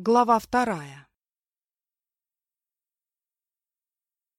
Глава вторая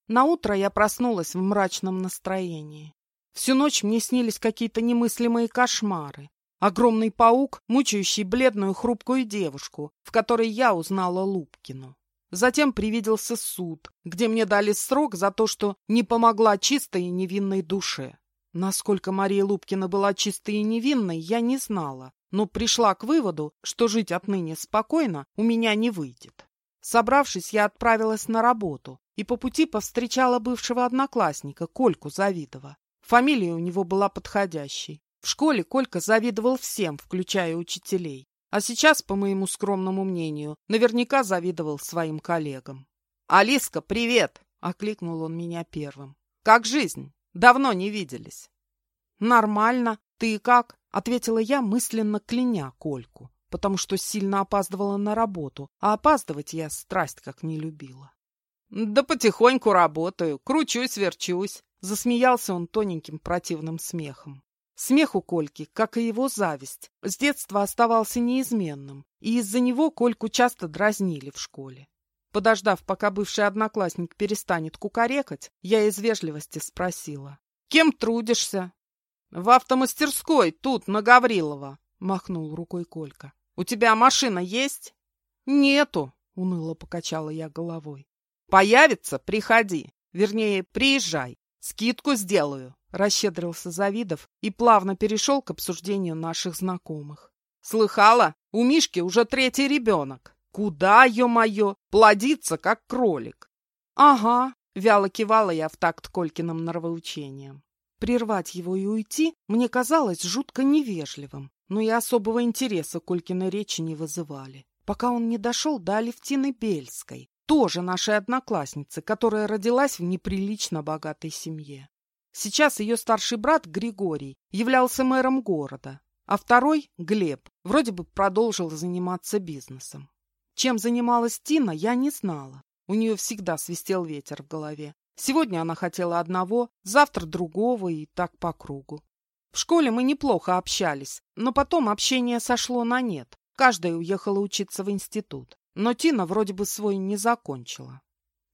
На утро я проснулась в мрачном настроении. Всю ночь мне снились какие-то немыслимые кошмары. Огромный паук, мучающий бледную хрупкую девушку, в которой я узнала Лупкину. Затем привиделся суд, где мне дали срок за то, что не помогла чистой и невинной душе. Насколько Мария Лупкина была чистой и невинной, я не знала, но пришла к выводу, что жить отныне спокойно у меня не выйдет. Собравшись, я отправилась на работу и по пути повстречала бывшего одноклассника Кольку Завидова. Фамилия у него была подходящей. В школе Колька завидовал всем, включая учителей. А сейчас, по моему скромному мнению, наверняка завидовал своим коллегам. «Алиска, привет!» — окликнул он меня первым. «Как жизнь? Давно не виделись». «Нормально. Ты как?» — ответила я, мысленно кляня Кольку, потому что сильно опаздывала на работу, а опаздывать я страсть как не любила. «Да потихоньку работаю, кручусь-верчусь», — засмеялся он тоненьким противным смехом. Смех у Кольки, как и его зависть, с детства оставался неизменным, и из-за него Кольку часто дразнили в школе. Подождав, пока бывший одноклассник перестанет кукарекать, я из вежливости спросила. «Кем трудишься?» «В автомастерской, тут, на Гаврилова», — махнул рукой Колька. «У тебя машина есть?» «Нету», — уныло покачала я головой. «Появится? Приходи. Вернее, приезжай. Скидку сделаю», — расщедрился Завидов и плавно перешел к обсуждению наших знакомых. «Слыхала? У Мишки уже третий ребенок. Куда, ё-моё, плодится, как кролик?» «Ага», — вяло кивала я в такт Колькиным нравоучением. Прервать его и уйти мне казалось жутко невежливым, но и особого интереса Колькины речи не вызывали, пока он не дошел до Алевтины Бельской, тоже нашей одноклассницы, которая родилась в неприлично богатой семье. Сейчас ее старший брат Григорий являлся мэром города, а второй, Глеб, вроде бы продолжил заниматься бизнесом. Чем занималась Тина, я не знала. У нее всегда свистел ветер в голове. Сегодня она хотела одного, завтра другого и так по кругу. В школе мы неплохо общались, но потом общение сошло на нет. Каждая уехала учиться в институт. Но Тина вроде бы свой не закончила.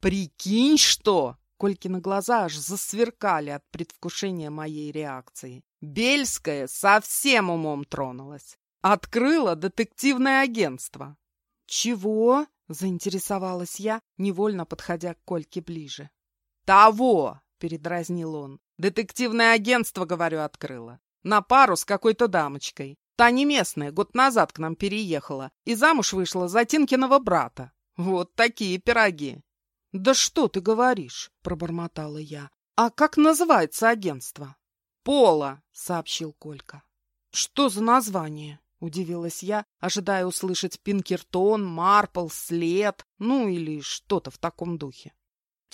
«Прикинь, что!» Колькины глаза аж засверкали от предвкушения моей реакции. Бельская совсем умом тронулась. Открыла детективное агентство. «Чего?» — заинтересовалась я, невольно подходя к Кольке ближе. «Того!» — передразнил он. «Детективное агентство, говорю, открыла. На пару с какой-то дамочкой. Та не местная, год назад к нам переехала и замуж вышла за Тинкиного брата. Вот такие пироги!» «Да что ты говоришь?» — пробормотала я. «А как называется агентство?» «Пола», — сообщил Колька. «Что за название?» — удивилась я, ожидая услышать Пинкертон, Марпл, След, ну или что-то в таком духе.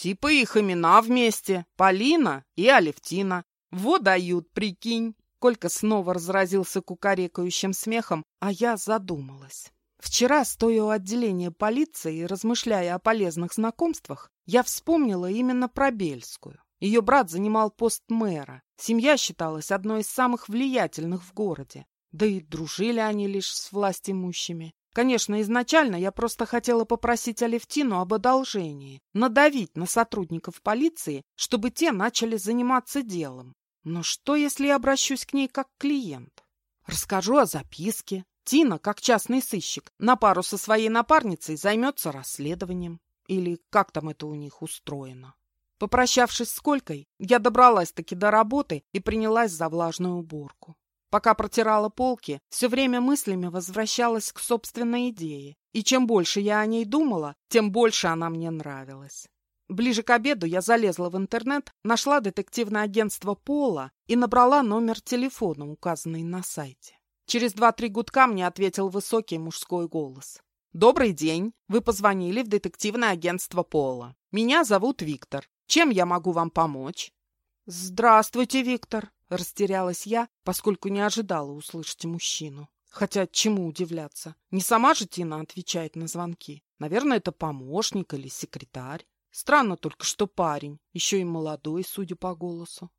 Типа их имена вместе. Полина и Алевтина. Вот дают, прикинь. Колька снова разразился кукарекающим смехом, а я задумалась. Вчера, стоя у отделения полиции размышляя о полезных знакомствах, я вспомнила именно про Бельскую. Ее брат занимал пост мэра. Семья считалась одной из самых влиятельных в городе. Да и дружили они лишь с властимущими. Конечно, изначально я просто хотела попросить Алевтину об одолжении, надавить на сотрудников полиции, чтобы те начали заниматься делом. Но что, если я обращусь к ней как клиент? Расскажу о записке. Тина, как частный сыщик, на пару со своей напарницей займется расследованием. Или как там это у них устроено. Попрощавшись с Колькой, я добралась-таки до работы и принялась за влажную уборку. Пока протирала полки, все время мыслями возвращалась к собственной идее. И чем больше я о ней думала, тем больше она мне нравилась. Ближе к обеду я залезла в интернет, нашла детективное агентство Пола и набрала номер телефона, указанный на сайте. Через два-три гудка мне ответил высокий мужской голос. «Добрый день. Вы позвонили в детективное агентство Пола. Меня зовут Виктор. Чем я могу вам помочь?» «Здравствуйте, Виктор», Растерялась я, поскольку не ожидала услышать мужчину. Хотя чему удивляться? Не сама же Тина отвечает на звонки. Наверное, это помощник или секретарь. Странно только, что парень, еще и молодой, судя по голосу.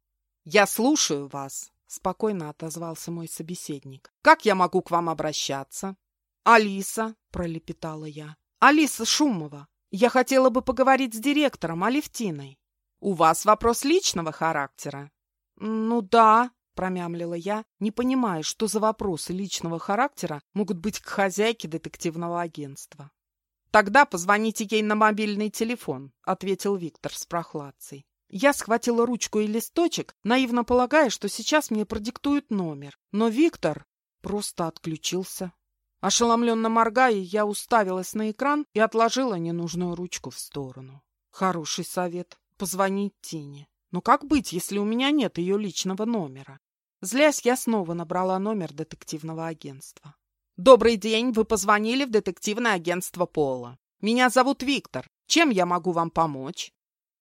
«Я слушаю вас», — спокойно отозвался мой собеседник. «Как я могу к вам обращаться?» «Алиса», — пролепетала я. «Алиса Шумова. Я хотела бы поговорить с директором Алевтиной». «У вас вопрос личного характера?» «Ну да», — промямлила я, не понимая, что за вопросы личного характера могут быть к хозяйке детективного агентства. «Тогда позвоните ей на мобильный телефон», — ответил Виктор с прохладцей. Я схватила ручку и листочек, наивно полагая, что сейчас мне продиктуют номер. Но Виктор просто отключился. Ошеломленно моргая, я уставилась на экран и отложила ненужную ручку в сторону. Хороший совет — позвонить Тине. Но как быть, если у меня нет ее личного номера? Злясь, я снова набрала номер детективного агентства. «Добрый день, вы позвонили в детективное агентство Пола. Меня зовут Виктор. Чем я могу вам помочь?»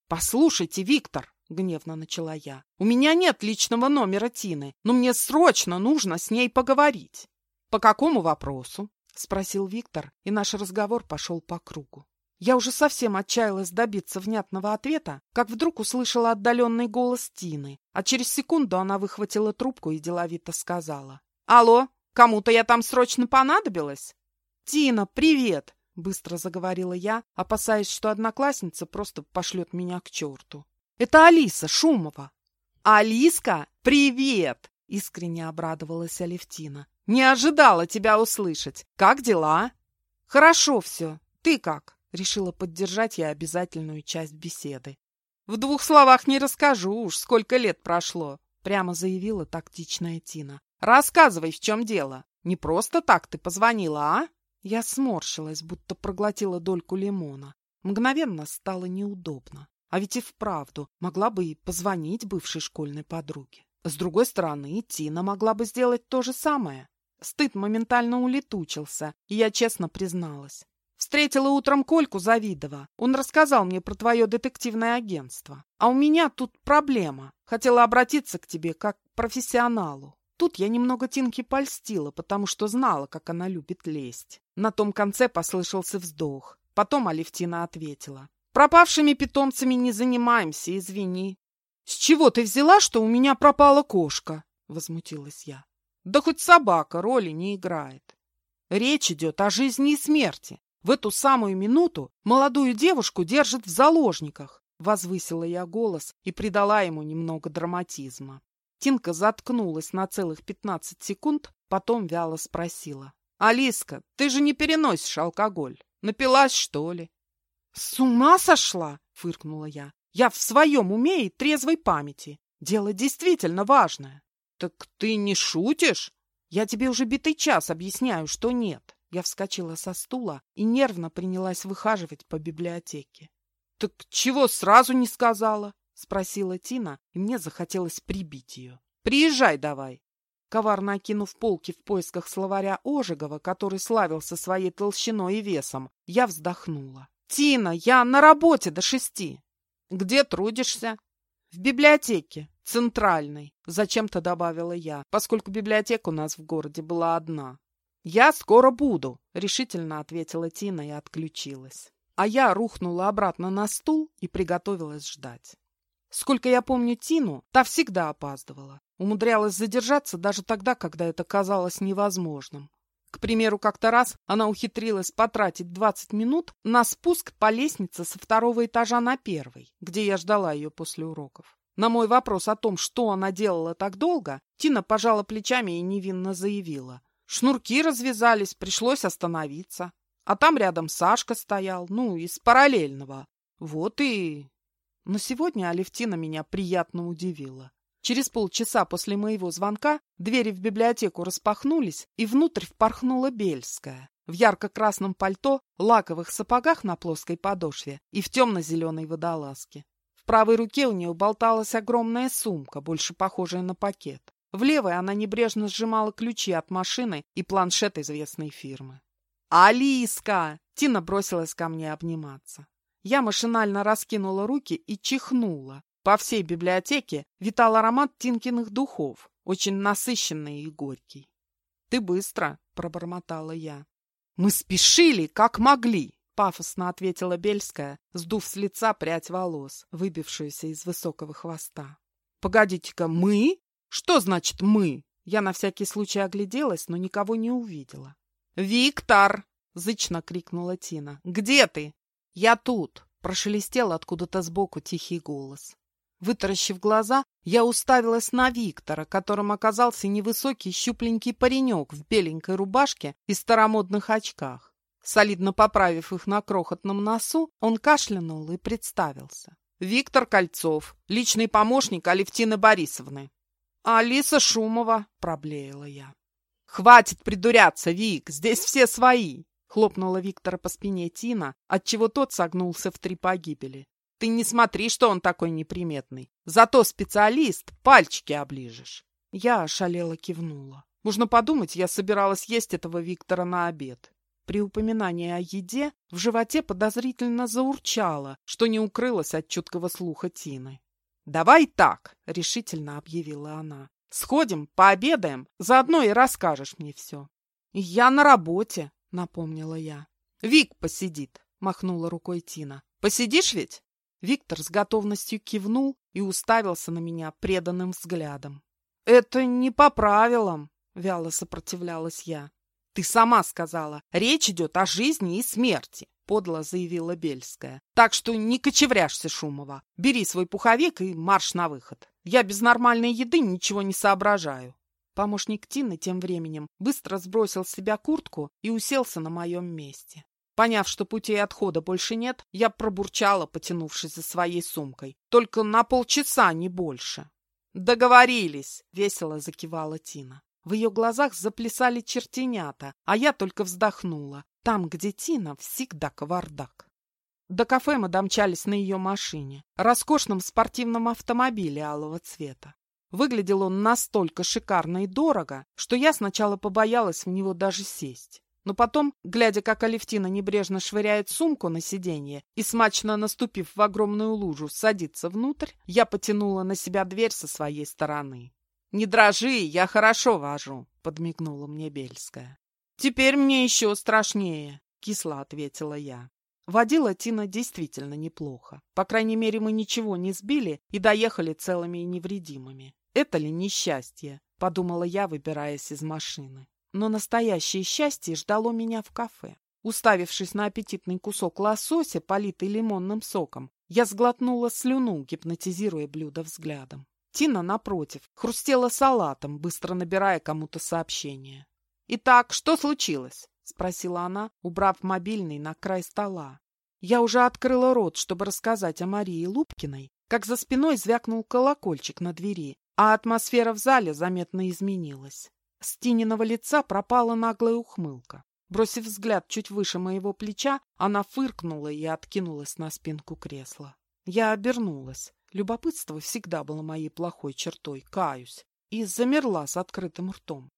«Послушайте, Виктор», — гневно начала я, — «у меня нет личного номера Тины, но мне срочно нужно с ней поговорить». «По какому вопросу?» — спросил Виктор, и наш разговор пошел по кругу. Я уже совсем отчаялась добиться внятного ответа, как вдруг услышала отдаленный голос Тины, а через секунду она выхватила трубку и деловито сказала. «Алло, кому-то я там срочно понадобилась?» «Тина, привет!» — быстро заговорила я, опасаясь, что одноклассница просто пошлет меня к черту. «Это Алиса Шумова». «Алиска, привет!» — искренне обрадовалась Алевтина. «Не ожидала тебя услышать. Как дела?» «Хорошо все. Ты как?» — решила поддержать я обязательную часть беседы. «В двух словах не расскажу уж, сколько лет прошло», — прямо заявила тактичная Тина. «Рассказывай, в чем дело. Не просто так ты позвонила, а?» Я сморщилась, будто проглотила дольку лимона. Мгновенно стало неудобно. А ведь и вправду могла бы и позвонить бывшей школьной подруге. С другой стороны, Тина могла бы сделать то же самое. Стыд моментально улетучился, и я честно призналась. Встретила утром Кольку Завидова. Он рассказал мне про твое детективное агентство. А у меня тут проблема. Хотела обратиться к тебе как к профессионалу. Тут я немного Тинки польстила, потому что знала, как она любит лезть. На том конце послышался вздох. Потом Алевтина ответила. «Пропавшими питомцами не занимаемся, извини». «С чего ты взяла, что у меня пропала кошка?» — возмутилась я. «Да хоть собака роли не играет. Речь идет о жизни и смерти. В эту самую минуту молодую девушку держат в заложниках». Возвысила я голос и придала ему немного драматизма. Тинка заткнулась на целых пятнадцать секунд, потом вяло спросила. «Алиска, ты же не переносишь алкоголь. Напилась, что ли?» «С ума сошла?» — фыркнула я. «Я в своем уме и трезвой памяти. Дело действительно важное». «Так ты не шутишь?» «Я тебе уже битый час объясняю, что нет». Я вскочила со стула и нервно принялась выхаживать по библиотеке. «Так чего сразу не сказала?» — спросила Тина, и мне захотелось прибить ее. «Приезжай давай!» Коварно окинув полки в поисках словаря Ожегова, который славился своей толщиной и весом, я вздохнула. «Тина, я на работе до шести!» «Где трудишься?» «В библиотеке, центральной», — зачем-то добавила я, поскольку библиотека у нас в городе была одна. «Я скоро буду», — решительно ответила Тина и отключилась. А я рухнула обратно на стул и приготовилась ждать. Сколько я помню Тину, та всегда опаздывала. Умудрялась задержаться даже тогда, когда это казалось невозможным. К примеру, как-то раз она ухитрилась потратить 20 минут на спуск по лестнице со второго этажа на первый, где я ждала ее после уроков. На мой вопрос о том, что она делала так долго, Тина пожала плечами и невинно заявила. Шнурки развязались, пришлось остановиться. А там рядом Сашка стоял, ну, из параллельного. Вот и но сегодня Алевтина меня приятно удивила. Через полчаса после моего звонка двери в библиотеку распахнулись, и внутрь впорхнула Бельская в ярко-красном пальто, лаковых сапогах на плоской подошве и в темно-зеленой водолазке. В правой руке у нее болталась огромная сумка, больше похожая на пакет. В левой она небрежно сжимала ключи от машины и планшет известной фирмы. «Алиска!» Тина бросилась ко мне обниматься. Я машинально раскинула руки и чихнула. По всей библиотеке витал аромат Тинкиных духов, очень насыщенный и горький. «Ты быстро!» — пробормотала я. «Мы спешили, как могли!» — пафосно ответила Бельская, сдув с лица прядь волос, выбившуюся из высокого хвоста. «Погодите-ка, мы? Что значит «мы»?» Я на всякий случай огляделась, но никого не увидела. «Виктор!» — зычно крикнула Тина. «Где ты?» «Я тут!» — прошелестел откуда-то сбоку тихий голос. Вытаращив глаза, я уставилась на Виктора, которым оказался невысокий щупленький паренек в беленькой рубашке и старомодных очках. Солидно поправив их на крохотном носу, он кашлянул и представился. «Виктор Кольцов, личный помощник Алевтины Борисовны». «Алиса Шумова», — проблеяла я. «Хватит придуряться, Вик, здесь все свои!» — хлопнула Виктора по спине Тина, отчего тот согнулся в три погибели. «Ты не смотри, что он такой неприметный. Зато специалист, пальчики оближешь». Я ошалела кивнула. Можно подумать, я собиралась есть этого Виктора на обед. При упоминании о еде в животе подозрительно заурчало, что не укрылось от чуткого слуха Тины. «Давай так», — решительно объявила она. «Сходим, пообедаем, заодно и расскажешь мне все». «Я на работе», — напомнила я. «Вик посидит», — махнула рукой Тина. «Посидишь ведь?» Виктор с готовностью кивнул и уставился на меня преданным взглядом. «Это не по правилам», — вяло сопротивлялась я. «Ты сама сказала, речь идет о жизни и смерти», — подло заявила Бельская. «Так что не кочевряшься, Шумова. Бери свой пуховик и марш на выход. Я без нормальной еды ничего не соображаю». Помощник Тины тем временем быстро сбросил с себя куртку и уселся на моем месте. Поняв, что путей отхода больше нет, я пробурчала, потянувшись за своей сумкой. Только на полчаса, не больше. «Договорились!» — весело закивала Тина. В ее глазах заплясали чертенята, а я только вздохнула. Там, где Тина, всегда кавардак. До кафе мы домчались на ее машине, роскошном спортивном автомобиле алого цвета. Выглядел он настолько шикарно и дорого, что я сначала побоялась в него даже сесть. Но потом, глядя, как Алевтина небрежно швыряет сумку на сиденье и, смачно наступив в огромную лужу, садится внутрь, я потянула на себя дверь со своей стороны. «Не дрожи, я хорошо вожу», — подмигнула мне Бельская. «Теперь мне еще страшнее», — кисло ответила я. Водила Тина действительно неплохо. По крайней мере, мы ничего не сбили и доехали целыми и невредимыми. Это ли несчастье? — подумала я, выбираясь из машины. Но настоящее счастье ждало меня в кафе. Уставившись на аппетитный кусок лосося, политый лимонным соком, я сглотнула слюну, гипнотизируя блюдо взглядом. Тина, напротив, хрустела салатом, быстро набирая кому-то сообщение. «Итак, что случилось?» — спросила она, убрав мобильный на край стола. Я уже открыла рот, чтобы рассказать о Марии Лупкиной, как за спиной звякнул колокольчик на двери, а атмосфера в зале заметно изменилась. С Тининого лица пропала наглая ухмылка. Бросив взгляд чуть выше моего плеча, она фыркнула и откинулась на спинку кресла. Я обернулась. Любопытство всегда было моей плохой чертой, каюсь, и замерла с открытым ртом.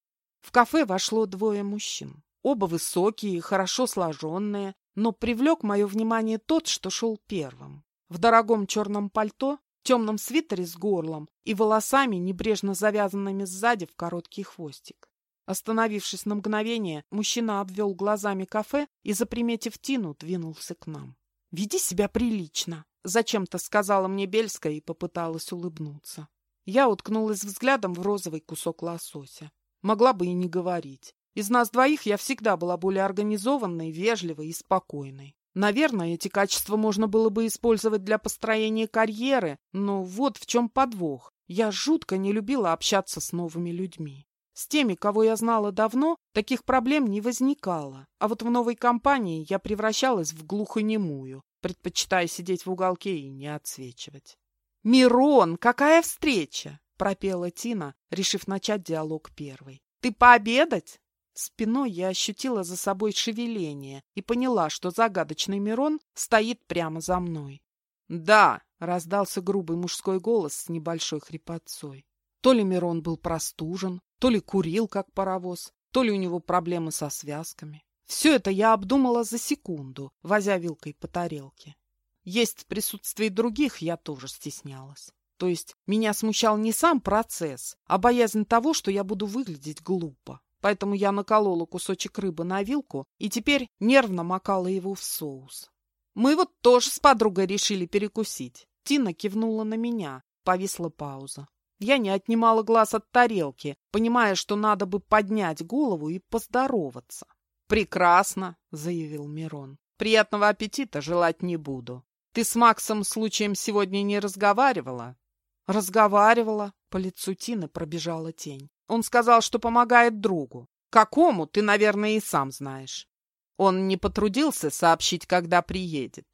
В кафе вошло двое мужчин. Оба высокие хорошо сложенные, но привлек мое внимание тот, что шел первым. В дорогом черном пальто, темном свитере с горлом и волосами, небрежно завязанными сзади в короткий хвостик. Остановившись на мгновение, мужчина обвел глазами кафе и, заприметив Тину, двинулся к нам. «Веди себя прилично», — зачем-то сказала мне Бельская и попыталась улыбнуться. Я уткнулась взглядом в розовый кусок лосося. Могла бы и не говорить. Из нас двоих я всегда была более организованной, вежливой и спокойной. Наверное, эти качества можно было бы использовать для построения карьеры, но вот в чем подвох. Я жутко не любила общаться с новыми людьми. С теми, кого я знала давно, таких проблем не возникало. А вот в новой компании я превращалась в глухонемую, предпочитая сидеть в уголке и не отсвечивать. «Мирон, какая встреча!» — пропела Тина, решив начать диалог первой. «Ты пообедать?» Спиной я ощутила за собой шевеление и поняла, что загадочный Мирон стоит прямо за мной. «Да!» — раздался грубый мужской голос с небольшой хрипотцой. То ли Мирон был простужен, то ли курил, как паровоз, то ли у него проблемы со связками. Все это я обдумала за секунду, возя вилкой по тарелке. Есть в присутствии других я тоже стеснялась. То есть меня смущал не сам процесс, а боязнь того, что я буду выглядеть глупо. Поэтому я наколола кусочек рыбы на вилку и теперь нервно макала его в соус. Мы вот тоже с подругой решили перекусить. Тина кивнула на меня. Повисла пауза. Я не отнимала глаз от тарелки, понимая, что надо бы поднять голову и поздороваться. Прекрасно, заявил Мирон. Приятного аппетита желать не буду. Ты с Максом случаем сегодня не разговаривала? Разговаривала. По лицу Тины пробежала тень. Он сказал, что помогает другу. Какому, ты, наверное, и сам знаешь. Он не потрудился сообщить, когда приедет.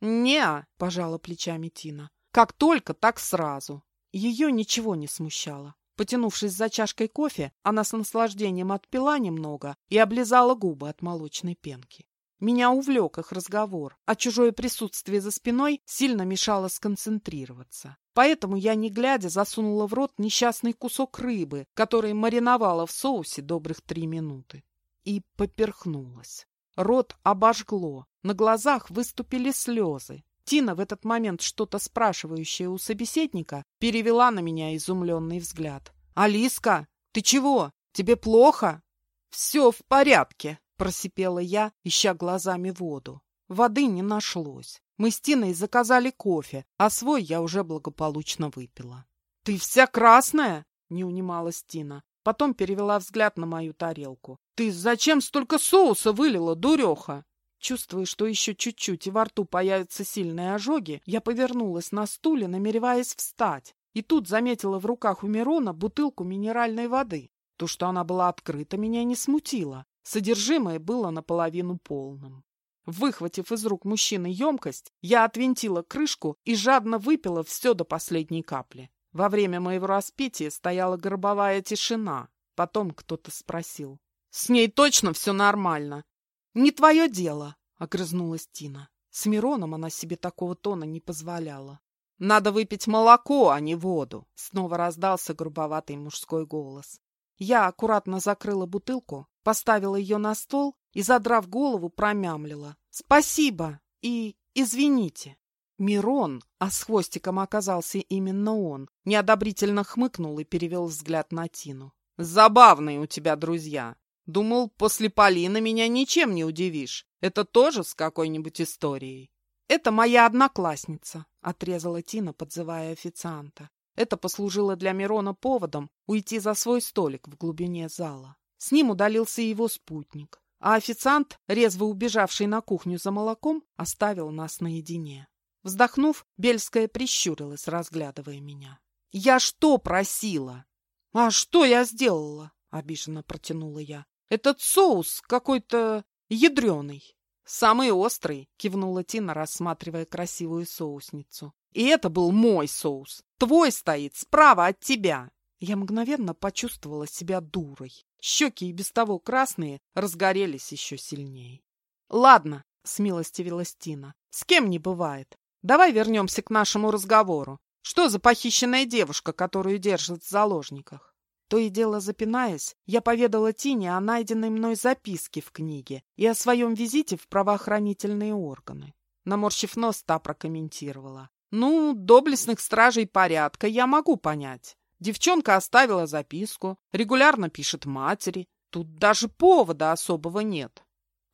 не пожала плечами Тина. Как только, так сразу. Ее ничего не смущало. Потянувшись за чашкой кофе, она с наслаждением отпила немного и облизала губы от молочной пенки. Меня увлек их разговор, а чужое присутствие за спиной сильно мешало сконцентрироваться. Поэтому я, не глядя, засунула в рот несчастный кусок рыбы, который мариновала в соусе добрых три минуты. И поперхнулась. Рот обожгло, на глазах выступили слезы. Тина в этот момент что-то спрашивающее у собеседника перевела на меня изумленный взгляд. «Алиска, ты чего? Тебе плохо?» «Все в порядке», — просипела я, ища глазами воду. Воды не нашлось. Мы с Тиной заказали кофе, а свой я уже благополучно выпила. «Ты вся красная?» — не унималась Тина. Потом перевела взгляд на мою тарелку. «Ты зачем столько соуса вылила, дуреха?» Чувствуя, что еще чуть-чуть и во рту появятся сильные ожоги, я повернулась на стуле, намереваясь встать. И тут заметила в руках у Мирона бутылку минеральной воды. То, что она была открыта, меня не смутило. Содержимое было наполовину полным. Выхватив из рук мужчины емкость, я отвинтила крышку и жадно выпила все до последней капли. Во время моего распития стояла гробовая тишина. Потом кто-то спросил. «С ней точно все нормально?» «Не твое дело», — огрызнулась Тина. С Мироном она себе такого тона не позволяла. «Надо выпить молоко, а не воду», — снова раздался грубоватый мужской голос. Я аккуратно закрыла бутылку, поставила ее на стол и, задрав голову, промямлила. «Спасибо и извините». Мирон, а с хвостиком оказался именно он, неодобрительно хмыкнул и перевел взгляд на Тину. «Забавные у тебя друзья. Думал, после Полины меня ничем не удивишь. Это тоже с какой-нибудь историей?» «Это моя одноклассница», — отрезала Тина, подзывая официанта. Это послужило для Мирона поводом уйти за свой столик в глубине зала. С ним удалился его спутник, а официант, резво убежавший на кухню за молоком, оставил нас наедине. Вздохнув, Бельская прищурилась, разглядывая меня. «Я что просила?» «А что я сделала?» — обиженно протянула я. «Этот соус какой-то ядреный». «Самый острый», — кивнула Тина, рассматривая красивую соусницу. «И это был мой соус. Твой стоит справа от тебя». Я мгновенно почувствовала себя дурой. Щеки и без того красные разгорелись еще сильнее. «Ладно», — смилостивилась Тина, — «с кем не бывает. Давай вернемся к нашему разговору. Что за похищенная девушка, которую держат в заложниках? То и дело запинаясь, я поведала Тине о найденной мной записке в книге и о своем визите в правоохранительные органы. Наморщив нос, та прокомментировала. «Ну, доблестных стражей порядка я могу понять. Девчонка оставила записку, регулярно пишет матери. Тут даже повода особого нет».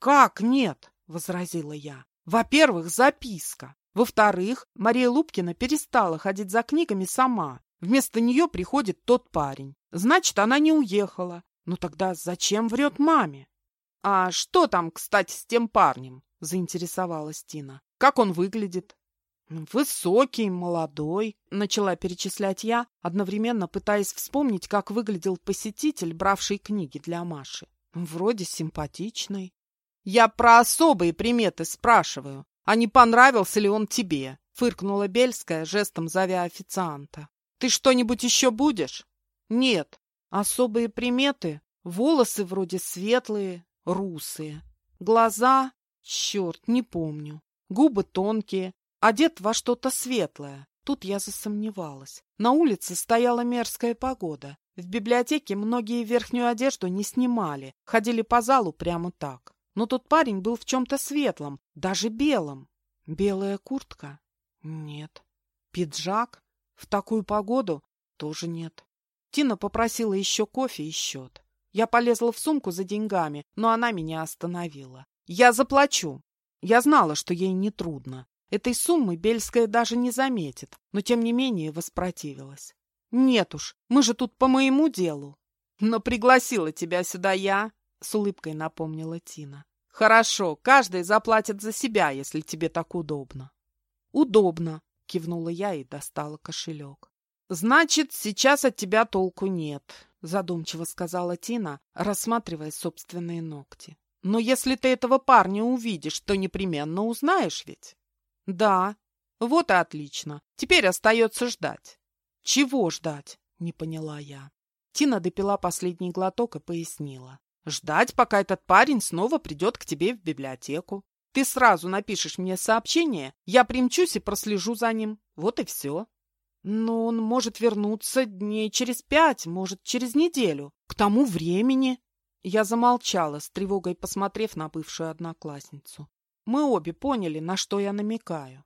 «Как нет?» — возразила я. «Во-первых, записка. Во-вторых, Мария Лубкина перестала ходить за книгами сама. Вместо нее приходит тот парень. Значит, она не уехала. Ну тогда зачем врет маме? — А что там, кстати, с тем парнем? — заинтересовалась Тина. — Как он выглядит? — Высокий, молодой, — начала перечислять я, одновременно пытаясь вспомнить, как выглядел посетитель, бравший книги для Маши. Вроде симпатичный. — Я про особые приметы спрашиваю а не понравился ли он тебе?» — фыркнула Бельская, жестом зовя официанта. «Ты что-нибудь еще будешь?» «Нет. Особые приметы. Волосы вроде светлые, русые. Глаза... Черт, не помню. Губы тонкие. Одет во что-то светлое. Тут я засомневалась. На улице стояла мерзкая погода. В библиотеке многие верхнюю одежду не снимали, ходили по залу прямо так. Но тот парень был в чем-то светлом, даже белом. Белая куртка? Нет. Пиджак? В такую погоду? Тоже нет. Тина попросила еще кофе и счет. Я полезла в сумку за деньгами, но она меня остановила. «Я заплачу!» Я знала, что ей нетрудно. Этой суммы Бельская даже не заметит, но тем не менее воспротивилась. «Нет уж, мы же тут по моему делу». «Но пригласила тебя сюда я. — с улыбкой напомнила Тина. «Хорошо, каждый заплатит за себя, если тебе так удобно». «Удобно», — кивнула я и достала кошелек. «Значит, сейчас от тебя толку нет», — задумчиво сказала Тина, рассматривая собственные ногти. «Но если ты этого парня увидишь, то непременно узнаешь ведь?» «Да». «Вот и отлично. Теперь остается ждать». «Чего ждать?» — не поняла я. Тина допила последний глоток и пояснила. Ждать, пока этот парень снова придет к тебе в библиотеку. Ты сразу напишешь мне сообщение, я примчусь и прослежу за ним. Вот и все. Но он может вернуться дней через пять, может, через неделю. К тому времени... Я замолчала, с тревогой посмотрев на бывшую одноклассницу. Мы обе поняли, на что я намекаю.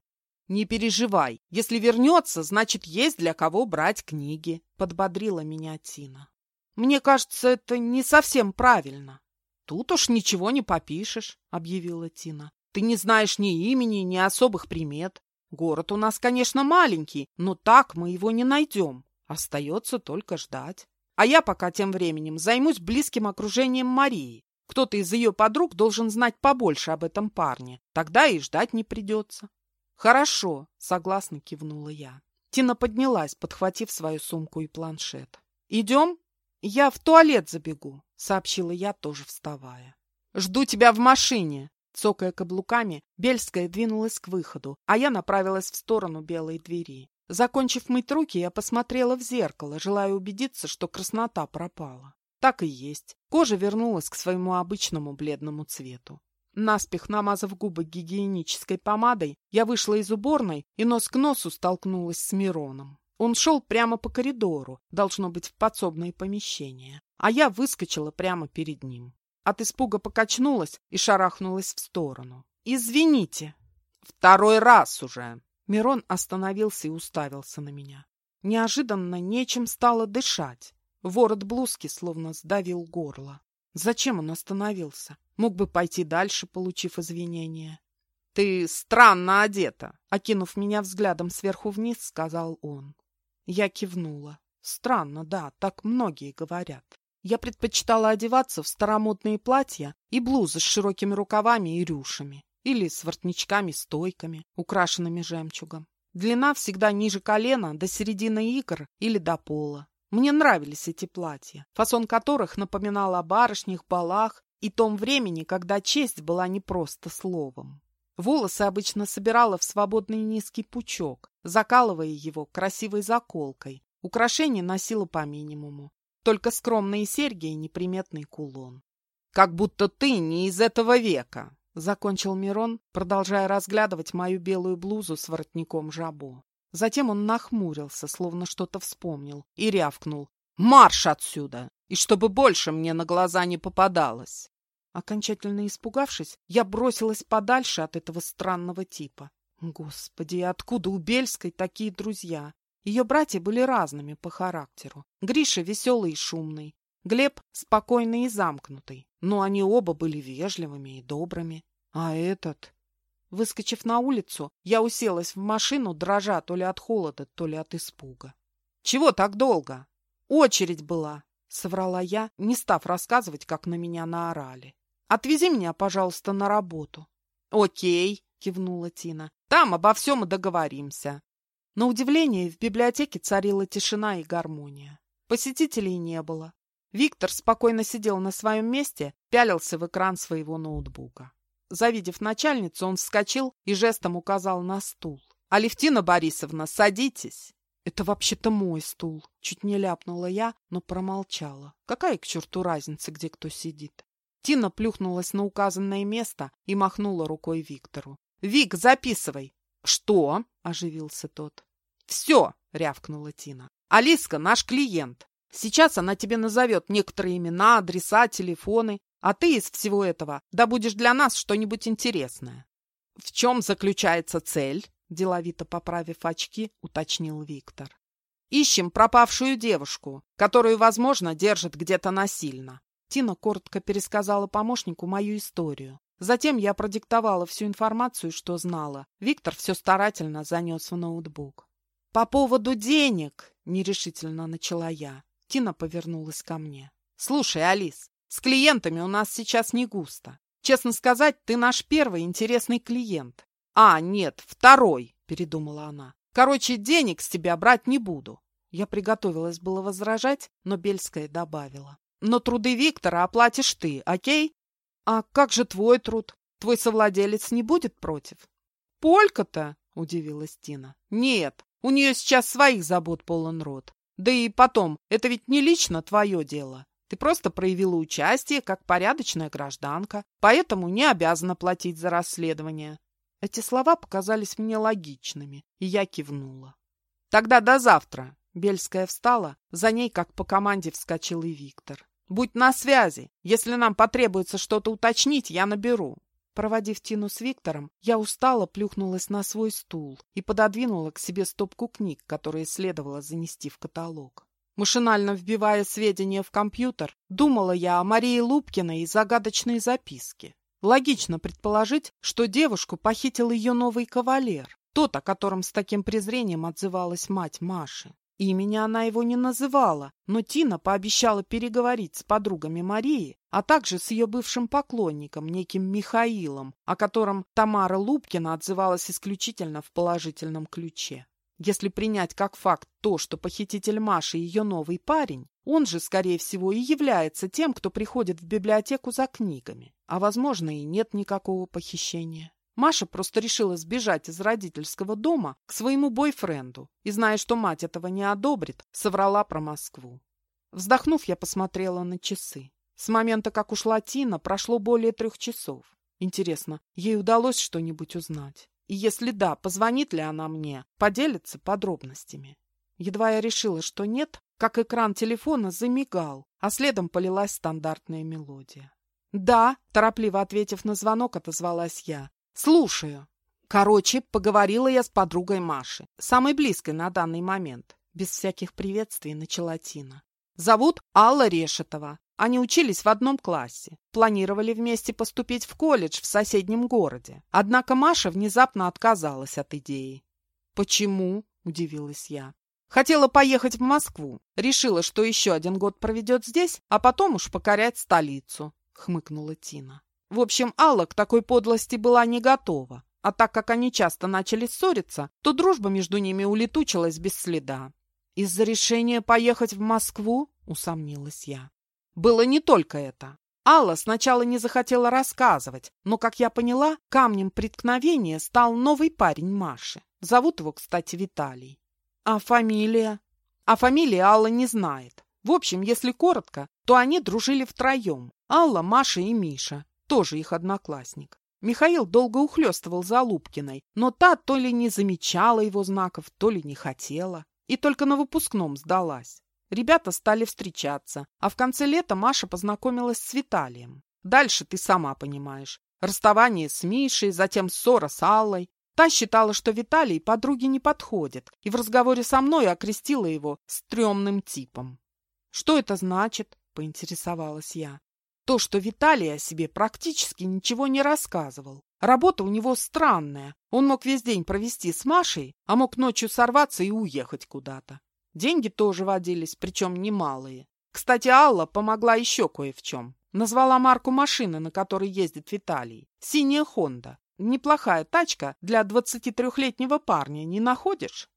«Не переживай. Если вернется, значит, есть для кого брать книги», — подбодрила меня Тина. Мне кажется, это не совсем правильно. Тут уж ничего не попишешь, объявила Тина. Ты не знаешь ни имени, ни особых примет. Город у нас, конечно, маленький, но так мы его не найдем. Остается только ждать. А я пока тем временем займусь близким окружением Марии. Кто-то из ее подруг должен знать побольше об этом парне. Тогда и ждать не придется. Хорошо, согласно кивнула я. Тина поднялась, подхватив свою сумку и планшет. Идем? «Я в туалет забегу», — сообщила я, тоже вставая. «Жду тебя в машине», Цокая каблуками, Бельская двинулась к выходу, а я направилась в сторону белой двери. Закончив мыть руки, я посмотрела в зеркало, желая убедиться, что краснота пропала. Так и есть. Кожа вернулась к своему обычному бледному цвету. Наспех намазав губы гигиенической помадой, я вышла из уборной и нос к носу столкнулась с Мироном. Он шел прямо по коридору, должно быть, в подсобное помещение, а я выскочила прямо перед ним. От испуга покачнулась и шарахнулась в сторону. «Извините!» «Второй раз уже!» Мирон остановился и уставился на меня. Неожиданно нечем стало дышать. Ворот блузки словно сдавил горло. Зачем он остановился? Мог бы пойти дальше, получив извинения. «Ты странно одета!» Окинув меня взглядом сверху вниз, сказал он. Я кивнула. Странно, да, так многие говорят. Я предпочитала одеваться в старомодные платья и блузы с широкими рукавами и рюшами, или с воротничками-стойками, украшенными жемчугом. Длина всегда ниже колена, до середины икр или до пола. Мне нравились эти платья, фасон которых напоминал о барышнях, балах и том времени, когда честь была не просто словом. Волосы обычно собирала в свободный низкий пучок, закалывая его красивой заколкой. Украшения носила по минимуму. Только скромные серьги и неприметный кулон. «Как будто ты не из этого века!» — закончил Мирон, продолжая разглядывать мою белую блузу с воротником жабо. Затем он нахмурился, словно что-то вспомнил, и рявкнул. «Марш отсюда! И чтобы больше мне на глаза не попадалось!» Окончательно испугавшись, я бросилась подальше от этого странного типа. Господи, откуда у Бельской такие друзья? Ее братья были разными по характеру. Гриша веселый и шумный, Глеб спокойный и замкнутый, но они оба были вежливыми и добрыми. А этот... Выскочив на улицу, я уселась в машину, дрожа то ли от холода, то ли от испуга. «Чего так долго?» «Очередь была», — соврала я, не став рассказывать, как на меня наорали. Отвези меня, пожалуйста, на работу. Окей, кивнула Тина. Там обо всем и договоримся. На удивление, в библиотеке царила тишина и гармония. Посетителей не было. Виктор спокойно сидел на своем месте, пялился в экран своего ноутбука. Завидев начальницу, он вскочил и жестом указал на стул. «Алевтина Борисовна, садитесь!» «Это вообще-то мой стул!» Чуть не ляпнула я, но промолчала. Какая к черту разница, где кто сидит? Тина плюхнулась на указанное место и махнула рукой Виктору. «Вик, записывай!» «Что?» – оживился тот. «Все!» – рявкнула Тина. «Алиска – наш клиент. Сейчас она тебе назовет некоторые имена, адреса, телефоны, а ты из всего этого добудешь для нас что-нибудь интересное». «В чем заключается цель?» – деловито поправив очки, уточнил Виктор. «Ищем пропавшую девушку, которую, возможно, держат где-то насильно. Тина коротко пересказала помощнику мою историю. Затем я продиктовала всю информацию, что знала. Виктор все старательно занес в ноутбук. «По поводу денег!» — нерешительно начала я. Тина повернулась ко мне. «Слушай, Алис, С клиентами у нас сейчас не густо. Честно сказать, ты наш первый интересный клиент. А, нет, второй, передумала она. Короче, денег с тебя брать не буду. Я приготовилась было возражать, но Бельская добавила. Но труды Виктора оплатишь ты, окей? А как же твой труд? Твой совладелец не будет против? Полька-то, удивилась Тина. Нет, у нее сейчас своих забот полон рот. Да и потом, это ведь не лично твое дело. Ты просто проявила участие как порядочная гражданка, поэтому не обязана платить за расследование. Эти слова показались мне логичными, и я кивнула. Тогда до завтра. Бельская встала, за ней, как по команде, вскочил и Виктор. «Будь на связи. Если нам потребуется что-то уточнить, я наберу». Проводив Тину с Виктором, я устало плюхнулась на свой стул и пододвинула к себе стопку книг, которые следовало занести в каталог. Машинально вбивая сведения в компьютер, думала я о Марии Лупкиной и загадочной записке. Логично предположить, что девушку похитил ее новый кавалер, тот, о котором с таким презрением отзывалась мать Маши. Имени она его не называла, но Тина пообещала переговорить с подругами Марии, а также с ее бывшим поклонником, неким Михаилом, о котором Тамара Лубкина отзывалась исключительно в положительном ключе. Если принять как факт то, что похититель Маши ее новый парень, он же, скорее всего, и является тем, кто приходит в библиотеку за книгами. А, возможно, и нет никакого похищения. Маша просто решила сбежать из родительского дома к своему бойфренду и, зная, что мать этого не одобрит, соврала про Москву. Вздохнув, я посмотрела на часы. С момента, как ушла Тина, прошло более трех часов. Интересно, ей удалось что-нибудь узнать? И если да, позвонит ли она мне, поделится подробностями? Едва я решила, что нет, как экран телефона замигал, а следом полилась стандартная мелодия. «Да», — торопливо ответив на звонок, отозвалась я. Слушаю. Короче, поговорила я с подругой Маши, самой близкой на данный момент. Без всяких приветствий начала Тина. Зовут Алла Решетова. Они учились в одном классе. Планировали вместе поступить в колледж в соседнем городе. Однако Маша внезапно отказалась от идеи. «Почему?» – удивилась я. Хотела поехать в Москву. Решила, что еще один год проведет здесь, а потом уж покорять столицу», — хмыкнула Тина. В общем, Алла к такой подлости была не готова. А так как они часто начали ссориться, то дружба между ними улетучилась без следа. «Из-за решения поехать в Москву?» — усомнилась я. Было не только это. Алла сначала не захотела рассказывать, но, как я поняла, камнем преткновения стал новый парень Маши. Зовут его, кстати, Виталий. А фамилия? А фамилии Алла не знает. В общем, если коротко, то они дружили втроем. Алла, Маша и Миша тоже их одноклассник. Михаил долго ухлёстывал за Лубкиной, но та то ли не замечала его знаков, то ли не хотела. И только на выпускном сдалась. Ребята стали встречаться, а в конце лета Маша познакомилась с Виталием. Дальше ты сама понимаешь. Расставание с Мишей, затем ссора с Аллой. Та считала, что Виталий подруге не подходит, и в разговоре со мной окрестила его стрёмным типом. «Что это значит?» — поинтересовалась я. То, что Виталий о себе практически ничего не рассказывал. Работа у него странная. Он мог весь день провести с Машей, а мог ночью сорваться и уехать куда-то. Деньги тоже водились, причем немалые. Кстати, Алла помогла еще кое в чем. Назвала марку машины, на которой ездит Виталий. «Синяя Хонда». Неплохая тачка для 23-летнего парня, не находишь?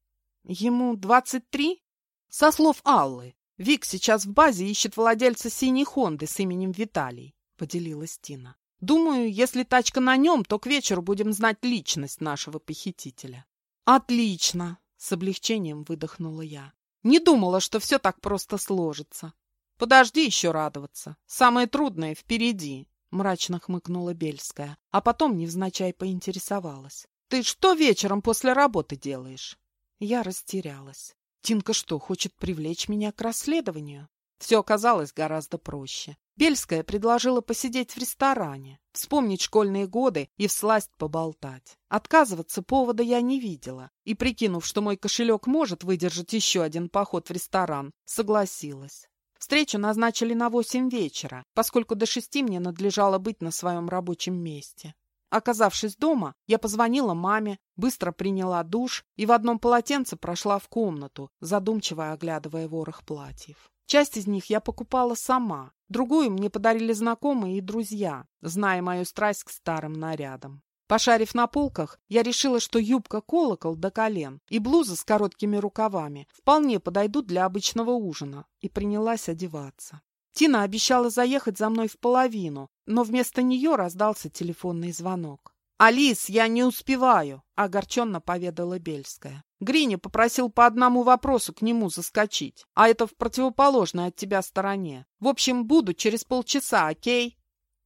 Ему 23? Со слов Аллы, Вик сейчас в базе ищет владельца синей Хонды с именем Виталий, поделилась Тина. Думаю, если тачка на нем, то к вечеру будем знать личность нашего похитителя. Отлично, с облегчением выдохнула я. Не думала, что все так просто сложится. Подожди еще радоваться. Самое трудное впереди, мрачно хмыкнула Бельская, а потом невзначай поинтересовалась. Ты что вечером после работы делаешь? Я растерялась. Тинка что, хочет привлечь меня к расследованию? Все оказалось гораздо проще. Бельская предложила посидеть в ресторане, вспомнить школьные годы и всласть поболтать. Отказываться повода я не видела, и, прикинув, что мой кошелек может выдержать еще один поход в ресторан, согласилась. Встречу назначили на восемь вечера, поскольку до шести мне надлежало быть на своем рабочем месте. Оказавшись дома, я позвонила маме, быстро приняла душ и в одном полотенце прошла в комнату, задумчиво оглядывая ворох платьев. Часть из них я покупала сама, Другую мне подарили знакомые и друзья, зная мою страсть к старым нарядам. Пошарив на полках, я решила, что юбка-колокол до колен и блуза с короткими рукавами вполне подойдут для обычного ужина, и принялась одеваться. Тина обещала заехать за мной в половину, но вместо нее раздался телефонный звонок. «Алис, я не успеваю», — огорченно поведала Бельская. Гриня попросил по одному вопросу к нему заскочить, а это в противоположной от тебя стороне. В общем, буду через полчаса, окей?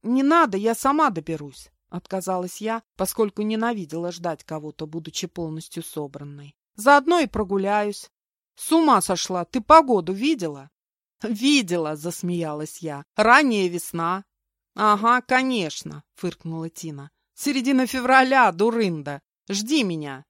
Не надо, я сама доберусь. Отказалась я, поскольку ненавидела ждать кого-то, будучи полностью собранной. Заодно и прогуляюсь. С ума сошла, ты погоду видела? Видела, засмеялась я. Ранняя весна. Ага, конечно, фыркнула Тина. Середина февраля, дурында. Жди меня.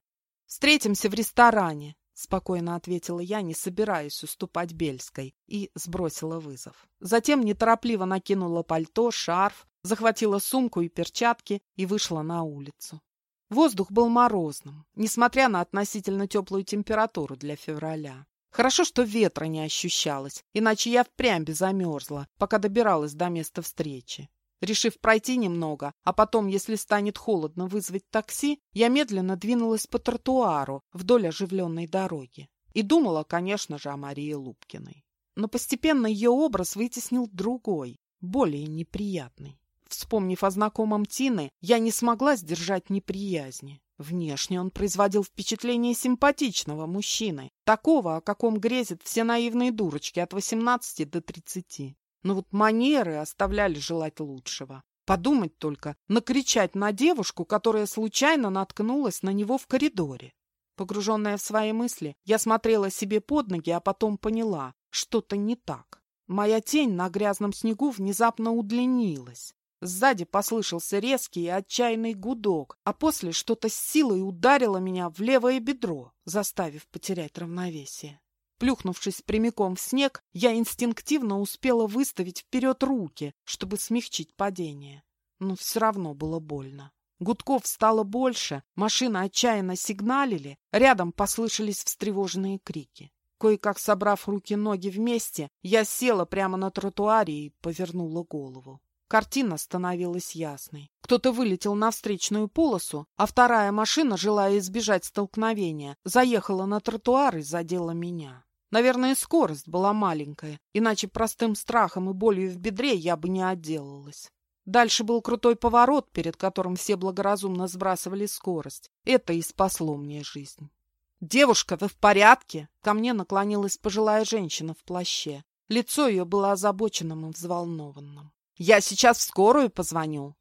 Встретимся в ресторане. — спокойно ответила я, не собираясь уступать Бельской, и сбросила вызов. Затем неторопливо накинула пальто, шарф, захватила сумку и перчатки и вышла на улицу. Воздух был морозным, несмотря на относительно теплую температуру для февраля. Хорошо, что ветра не ощущалось, иначе я впрямь замерзла, пока добиралась до места встречи. Решив пройти немного, а потом, если станет холодно, вызвать такси, я медленно двинулась по тротуару вдоль оживленной дороги. И думала, конечно же, о Марии Лубкиной. Но постепенно ее образ вытеснил другой, более неприятный. Вспомнив о знакомом Тины, я не смогла сдержать неприязни. Внешне он производил впечатление симпатичного мужчины, такого, о каком грезят все наивные дурочки от 18 до 30. Но вот манеры оставляли желать лучшего. Подумать только, накричать на девушку, которая случайно наткнулась на него в коридоре. Погруженная в свои мысли, я смотрела себе под ноги, а потом поняла, что-то не так. Моя тень на грязном снегу внезапно удлинилась. Сзади послышался резкий и отчаянный гудок, а после что-то с силой ударило меня в левое бедро, заставив потерять равновесие. Плюхнувшись прямиком в снег, я инстинктивно успела выставить вперед руки, чтобы смягчить падение. Но все равно было больно. Гудков стало больше, машины отчаянно сигналили, рядом послышались встревоженные крики. Кое-как собрав руки-ноги вместе, я села прямо на тротуаре и повернула голову. Картина становилась ясной. Кто-то вылетел на встречную полосу, а вторая машина, желая избежать столкновения, заехала на тротуар и задела меня. Наверное, скорость была маленькая, иначе простым страхом и болью в бедре я бы не отделалась. Дальше был крутой поворот, перед которым все благоразумно сбрасывали скорость. Это и спасло мне жизнь. «Девушка, вы в порядке?» Ко мне наклонилась пожилая женщина в плаще. Лицо ее было озабоченным и взволнованным. Я сейчас в скорую позвоню.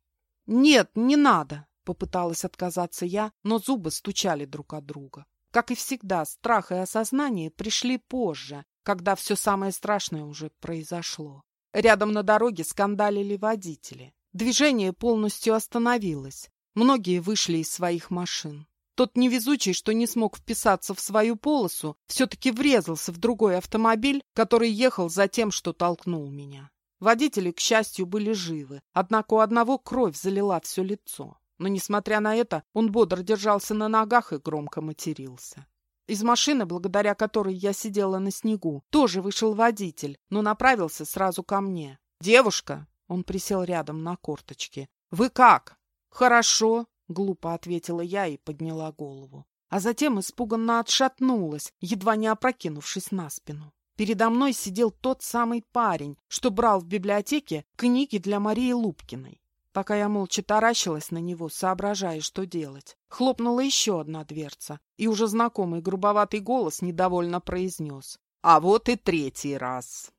Нет, не надо, попыталась отказаться я, но зубы стучали друг от друга. Как и всегда, страх и осознание пришли позже, когда все самое страшное уже произошло. Рядом на дороге скандалили водители. Движение полностью остановилось. Многие вышли из своих машин. Тот невезучий, что не смог вписаться в свою полосу, все-таки врезался в другой автомобиль, который ехал за тем, что толкнул меня. Водители, к счастью, были живы, однако у одного кровь залила все лицо. Но, несмотря на это, он бодро держался на ногах и громко матерился. Из машины, благодаря которой я сидела на снегу, тоже вышел водитель, но направился сразу ко мне. «Девушка!» — он присел рядом на корточке. «Вы как?» «Хорошо», — глупо ответила я и подняла голову. А затем испуганно отшатнулась, едва не опрокинувшись на спину. Передо мной сидел тот самый парень, что брал в библиотеке книги для Марии Лубкиной. Пока я молча таращилась на него, соображая, что делать, хлопнула еще одна дверца, и уже знакомый грубоватый голос недовольно произнес. «А вот и третий раз!»